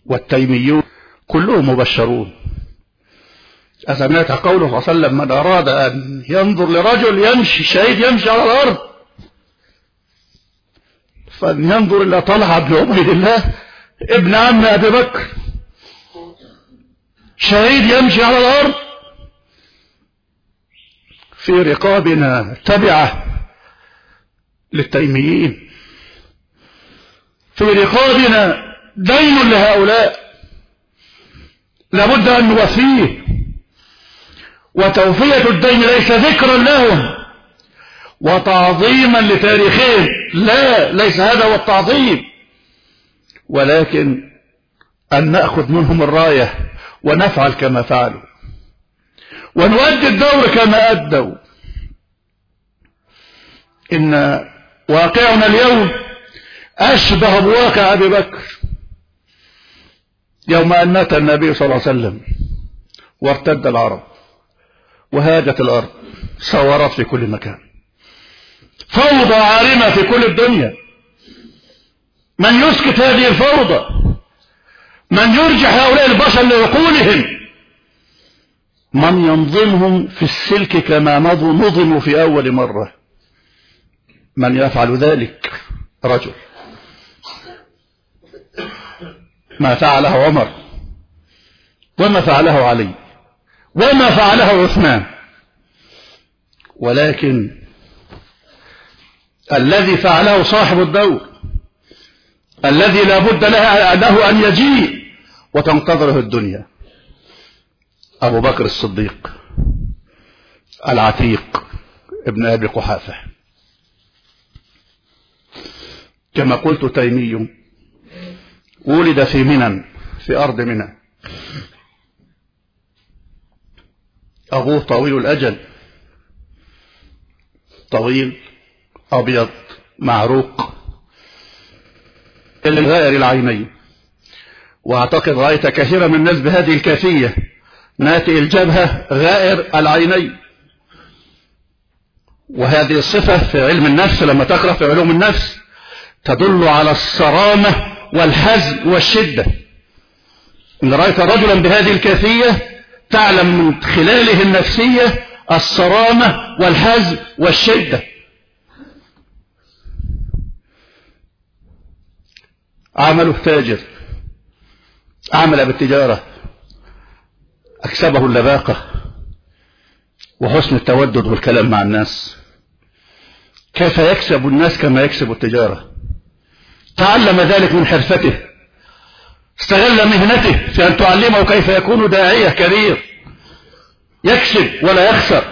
B: والتيميون كلهم مبشرون. أسمعت قوله صلى الله عليه وسلم من أراد أن ينظر لرجل يمشي شهيد يمشي على الأرض. فلينظر إلى طلحة بن عبيد الله ابن عم أبي بكر. شهيد يمشي على الأرض. في رقابنا تبعة. للتيميين. في رقابنا دين لهؤلاء. لابد أن نوفيه وتوفية الدين ليس ذكرا لهم. وتعظيما لتاريخهم. لا ليس هذا هو التعظيم. ولكن أن نأخذ منهم الراية ونفعل كما فعلوا. ونؤدي الدور كما أدوا. إن واقعنا اليوم أشبه بواقع أبي بكر يوم أن مات النبي صلى الله عليه وسلم وارتد العرب وهاجت الأرض صورت في كل مكان. فوضى عارمة في كل الدنيا. من يسكت هذه الفوضى من يرجع هؤلاء البشر لعقولهم من ينظمهم في السلك كما نظموا في أول مرة. من يفعل ذلك؟ رجل. ما فعله عمر. وما فعله علي. وما فعله عثمان. ولكن الذي فعله صاحب الدور الذي لا بد له, أن يجيء وتنتظره الدنيا. أبو بكر الصديق العتيق ابن أبي قحافة. كما قلت تيمي ولد في منى في أرض منى. أبوه طويل الأجل. طويل أبيض معروق. غائر العينين. وأعتقد رأيت كثيرا من الناس بهذه الكافية ناتئ الجبهة غائر العينين. وهذه الصفة في علم النفس لما تقرأ في علوم النفس تدل على الصرامة والحزم والشدة. إن رأيت رجلا بهذه الكافية تعلم من خلاله النفسية الصرامة والحزم والشدة. عمله تاجر عمل بالتجارة. أكسبه اللباقة. وحسن التودد والكلام مع الناس. كيف يكسب الناس كما يكسب التجارة؟ تعلم ذلك من حرفته. استغل مهنته في أن تعلمه كيف يكون داعية كبير. يكسب ولا يخسر.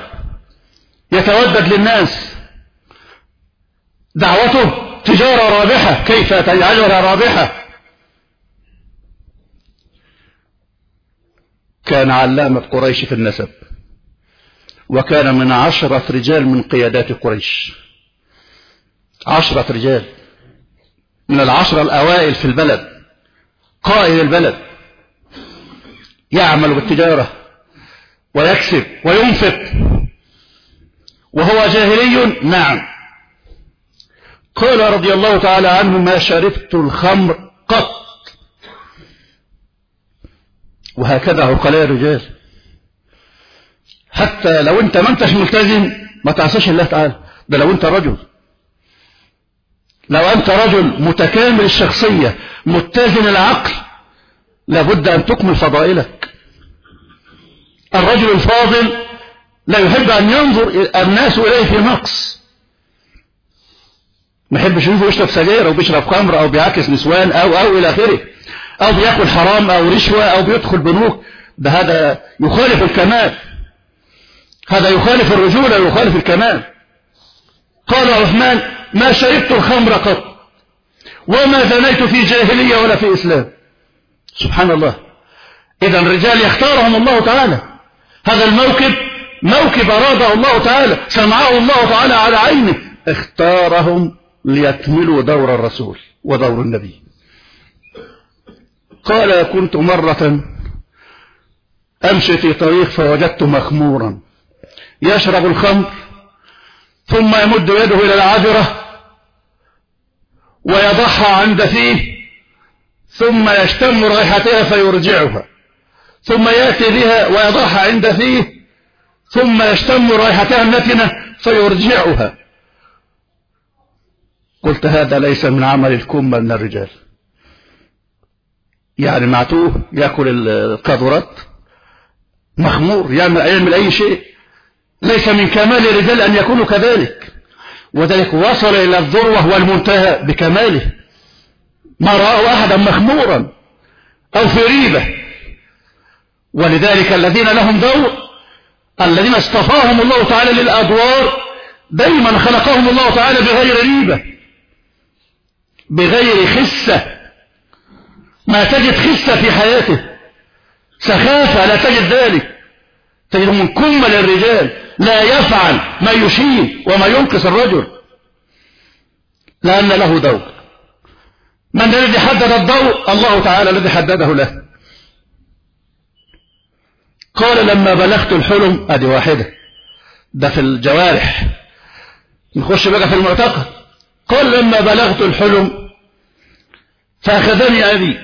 B: يتودد للناس. دعوته تجارة رابحة. كيف تجعلها رابحة؟ كان علامة قريش في النسب. وكان من عشرة رجال من قيادات قريش. عشرة رجال. من العشرة الأوائل في البلد قائد البلد يعمل بالتجارة ويكسب وينفق. وهو جاهلي؟ نعم. قال رضي الله تعالى عنه ما شربت الخمر قط. وهكذا عقلاء الرجال حتى لو انت ما انتش ملتزم ما تعصيش الله تعالى. ده لو انت رجل. لو أنت رجل متكامل الشخصية متزن العقل لابد أن تكمل فضائلك. الرجل الفاضل لا يحب أن ينظر الناس إليه في نقص. ما يحبش يشوفه يشرب سجاير أو بيشرب خمر أو بيعكس نسوان أو أو إلى آخره. أو بيأكل حرام أو رشوة أو بيدخل بنوك. ده هذا يخالف الكمال. هذا يخالف الرجولة ويخالف الكمال. قال عثمان ما شربت الخمر قط وما زنيت في جاهلية ولا في إسلام سبحان الله. إذا الرجال يختارهم الله تعالى. هذا الموكب موكب أراده الله تعالى سمعه الله تعالى على عينه. اختارهم ليكملوا دور الرسول ودور النبي. قال كنت مرة أمشي في طريق فوجدت مخمورا يشرب الخمر ثم يمد يده إلى العذرة ويضعها عند فيه ثم يشتم رائحتها فيرجعها ثم يأتي بها ويضعها عند فيه ثم يشتم رائحتها النتنة فيرجعها. قلت هذا ليس من عمل الكمة من الرجال. يعني معتوه يأكل القاذورات مخمور يعمل, يعمل أي شيء. ليس من كمال الرجال أن يكونوا كذلك. وذلك وصل إلى الذروة والمنتهى بكماله. ما رأوا أحدا مخمورا أو في ريبة. ولذلك الذين لهم دور الذين اصطفاهم الله تعالى للأدوار دايما خلقهم الله تعالى بغير ريبة بغير خسة. ما تجد خسة في حياته. سخافة لا تجد ذلك. تجد من كمل الرجال. لا يفعل ما يشين وما ينقص الرجل لأن له دور من الذي حدد الضوء؟ الله تعالى الذي حدده له. قال لما بلغت الحلم أدي واحدة ده في الجوارح. نخش بقى في المعتقد. قال لما بلغت الحلم فأخذني أبي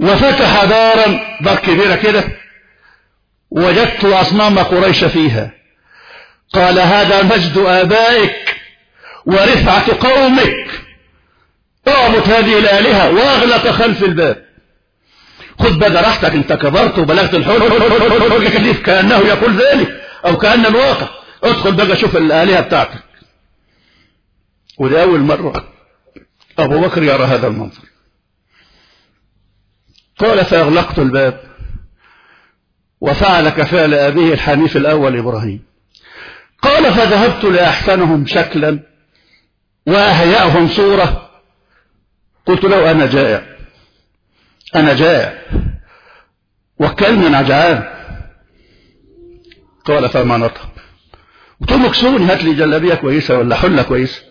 B: وفتح دارا دار كبيرة كده وجدت أصنام قريش فيها. قال هذا مجد آبائك ورفعة قومك. اعبد هذه الآلهة وأغلق خلف الباب. خد بقى راحتك انت كبرت وبلغت الحلم. كأنه يقول ذلك أو كأن الواقع. ادخل بقى شوف الآلهة بتاعتك. ودي أول مرة. أبو بكر يرى هذا المنظر. قال فأغلقت الباب. وفعل كفعل أبيه الحنيف الأول إبراهيم. قال فذهبت لأحسنهم شكلا وأهيأهم صورة. قلت له أنا جائع أنا جائع وكلني أنا جعان قال فما نطق. قلت له اكسوني هات لي جلابية كويسة ولا حلة كويسة.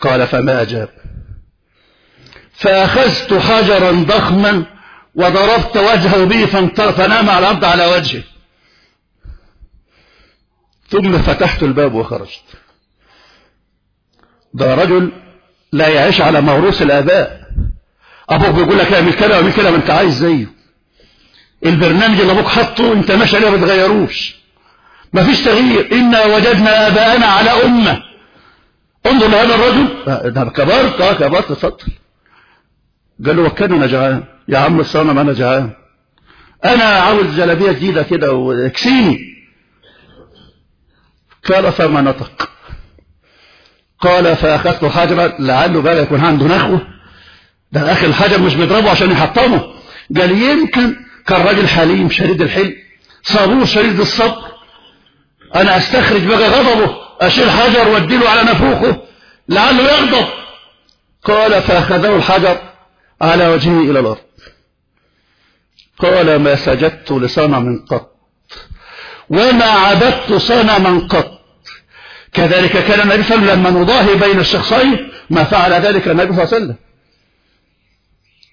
B: قال فما أجاب. فأخذت حجرا ضخما وضربت وجهه به فنام على الأرض على وجهه ثم فتحت الباب وخرجت. ده رجل لا يعيش على موروث الآباء. أبوك بيقول لك اعمل كده واعمل كده ما أنت عايز زيه. البرنامج اللي أبوك حطه أنت ماشي عليه ما بتغيروش. مفيش تغيير. إنا وجدنا آباءنا على أمة. انظر لهذا الرجل. ده كبرت آه كبرت اتفضل. قال له وكلني أنا جعان يا عم الصنم أنا جعان أنا عاوز جلابية جديدة كده واكسيني قال فما نطق. قال فأخذت حجرا لعله بقى يكون عنده نخوة. ده أخي الحجر مش بيضربه عشان يحطمه. قال يمكن كان راجل حليم شديد الحلم صبور شديد الصبر أنا أستخرج بقى غضبه. أشيل حجر وأديله على نفوخه. لعله يغضب. قال فأخذه الحجر. على وجهه إلى الأرض. قال ما سجدت لصنم قط وما عبدت صنما قط. كذلك كان النبي صلى الله عليه وسلم لما نضاهي بين الشخصين ما فعل ذلك النبي صلى الله عليه وسلم.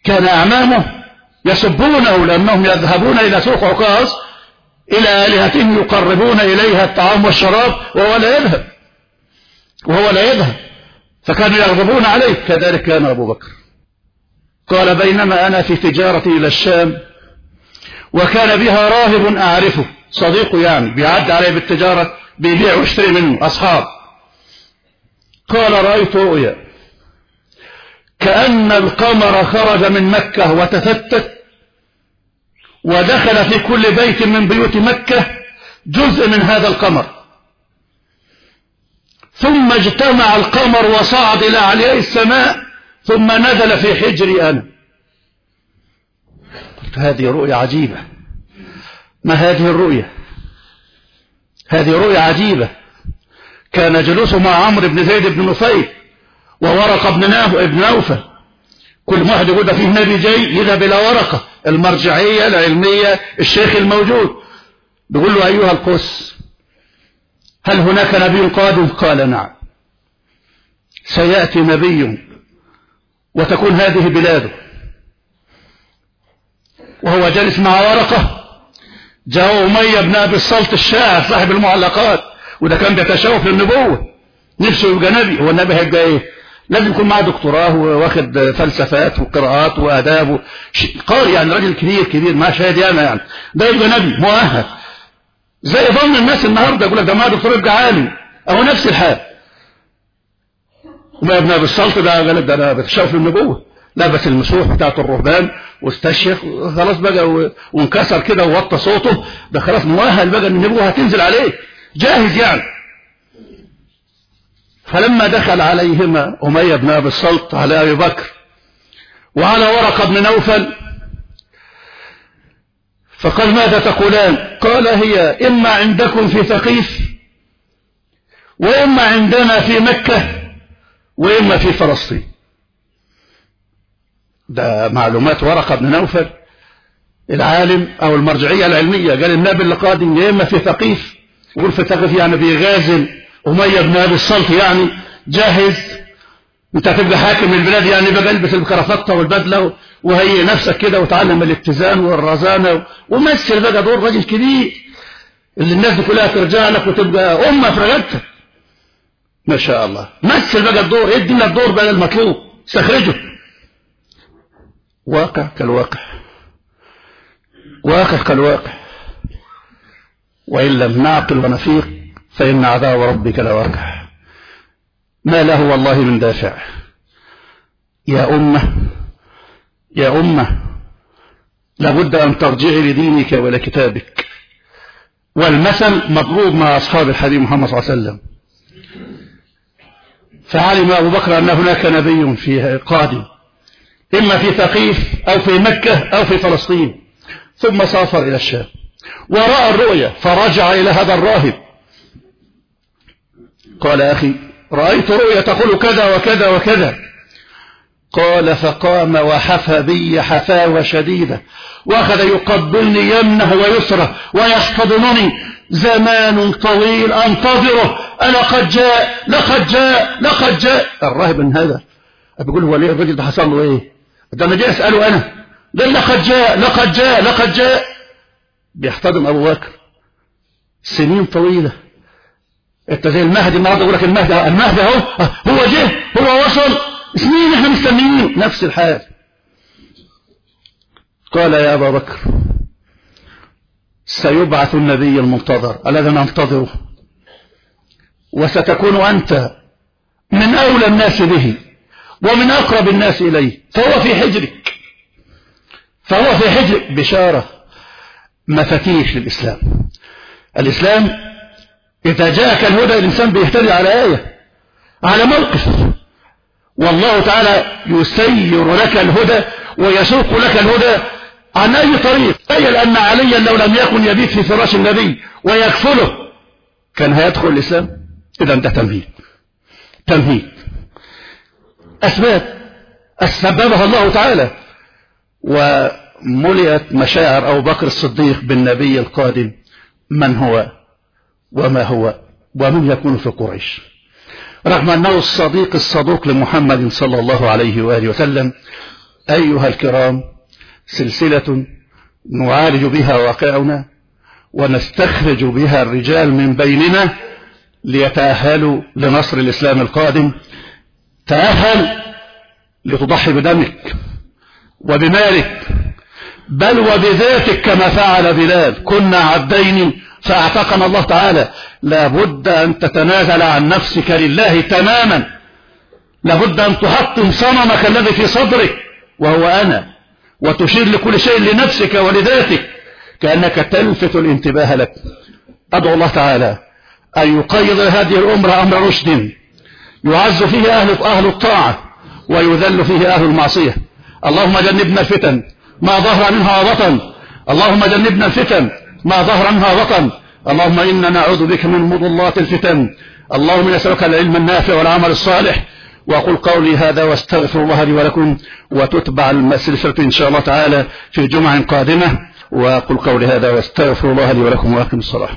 B: كان أعمامه يسبونه لأنهم يذهبون إلى سوق عكاظ إلى آلهتهم يقربون إليها الطعام والشراب وهو لا يذهب وهو لا يذهب فكانوا يغضبون عليه. كذلك كان أبو بكر. قال بينما أنا في تجارتي إلى الشام وكان بها راهب أعرفه صديقه يعني بيعد عليه بالتجارة بيبيع ويشتري منه أصحاب. قال رأيت رؤيا كأن القمر خرج من مكة وتفتت ودخل في كل بيت من بيوت مكة جزء من هذا القمر. ثم اجتمع القمر وصعد إلى علياء السماء ثم نزل في حجري أنا. قلت هذه رؤيا عجيبة. ما هذه الرؤيا؟ هذه رؤيا عجيبة. كان جلوسه مع عمرو بن زيد بن نفيل وورقة بن ابن نوفل. كل واحد يقول ده فيه نبي جاي يذهب إلى ورقة. المرجعية العلمية الشيخ الموجود. بيقول له أيها القس هل هناك نبي قادم؟ قال نعم. سيأتي نبي وتكون هذه بلاده. وهو جالس مع ورقة. جاء أمية بن أبي الصلت الشاعر صاحب المعلقات. وده كان بيتشوف للنبوة. نفسه يبقى نبي. هو النبي هيبقى إيه؟ لازم يكون معاه دكتوراه واخد فلسفات وقراءات وآداب قارئ يعني راجل كبير كبير ما شاهد ياما يعني. ده يبقى نبي مؤهل. زي ظن الناس النهارده يقول لك ده معاه دكتوراه يبقى عالم. أهو نفس الحال. وما ابن ابي السلط ده لك ده بتشوف للنبوه لبس المسوح بتاعت الرهبان واستشيخ خلاص بقى وانكسر كده ووطى صوته. ده خلاص مؤهل بقى إن النبوة هتنزل عليه. جاهز يعني. فلما دخل عليهما أمية بن أبي السلط على أبي بكر وعلى ورقة بن نوفل فقال ماذا تقولان؟ قال هي إما عندكم في ثقيف وإما عندنا في مكة. وإما في فلسطين. ده معلومات ورقة بن نوفل العالم أو المرجعية العلمية. قال النبي اللي قادم يا إما في ثقيف يقول في ثقيف يعني بيغازل أمية بن أبي الصلت يعني جاهز. أنت هتبقى حاكم البلاد يعني بقى البس الكرافتة والبدلة وهي نفسك كده وتعلم الاتزان والرزانة ومثل بقى دور راجل كبير اللي الناس دي كلها ترجع لك وتبقى أمة في رقبتك. ما شاء الله. مثل بقى الدور ادي لنا الدور بقى المطلوب؟ استخرجه. واقع كالواقع. واقع كالواقع. وإن لم نعقل ونفيق فإن عذاب ربك لواقع. ما له والله من دافع. يا أمة يا أمة لابد أن ترجعي لدينك ولكتابك. والمثل مضروب مع أصحاب الحبيب محمد صلى الله عليه وسلم. فعلم أبو بكر أن هناك نبي في قادم إما في ثقيف أو في مكة أو في فلسطين. ثم سافر إلى الشام. ورأى الرؤيا فرجع إلى هذا الراهب. قال أخي رأيت رؤيا تقول كذا وكذا وكذا. قال فقام وحفى بي حفاوة شديدة وأخذ يقبلني يمنه ويسره ويحتضنني زمان طويل أنتظره. أنا قد جاء لقد جاء لقد جاء. الراهب من هذا؟ بيقول هو ليه الرجل ده حصل له إيه؟ ده أنا جاي أسأله أنا. قال لقد جاء لقد جاء لقد جاء؟ بيحتضن أبو بكر. سنين طويلة. أنت زي المهدي النهارده يقول لك المهدي المهدي أهو. هو جه هو وصل. سنين إحنا مستنيين. نفس الحال. قال يا أبا بكر سيبعث النبي المنتظر. الذي ننتظره. وستكون أنت من أولى الناس به ومن أقرب الناس إليه. فهو في حجرك. فهو في حجرك. بشارة مفاتيح للإسلام. الإسلام إذا جاءك الهدى الإنسان بيهتدي على آية على موقف. والله تعالى يسير لك الهدى ويسوق لك الهدى عن أي طريق؟ تخيل أن عليا لو لم يكن يبيت في فراش النبي ويكفله كان هيدخل الإسلام؟ إذا ده تمهيد. تمهيد. أسباب. أسببها الله تعالى. وملئت مشاعر أبو بكر الصديق بالنبي القادم. من هو؟ وما هو؟ ومن يكون في قريش؟ رغم أنه الصديق الصدوق لمحمد صلى الله عليه وآله وسلم أيها الكرام سلسلة نعالج بها واقعنا ونستخرج بها الرجال من بيننا ليتأهلوا لنصر الإسلام القادم. تأهل لتضحي بدمك وبمالك بل وبذاتك كما فعل بلال. كنا عبدين فأعتقنا الله تعالى. لابد أن تتنازل عن نفسك لله تماما. لابد أن تحطم صنمك الذي في صدرك وهو أنا. وتشير لكل شيء لنفسك ولذاتك كأنك تلفت الانتباه لك. أدعو الله تعالى أن يقيض هذه الأمر أمر رشد. يعز فيه أهل, أهل الطاعة ويذل فيه أهل المعصية. اللهم جنبنا الفتن ما ظهر منها وطن. اللهم جنبنا الفتن ما ظهر منها وطن. اللهم إنا نعوذ بك من مضلات الفتن. اللهم نسألك العلم النافع والعمل الصالح. وأقول قولي هذا واستغفر الله لي ولكم وتتبع السلسلة إن شاء الله تعالى في جمعة قادمة. وأقول قولي هذا واستغفر الله لي ولكم وأقم الصلاة.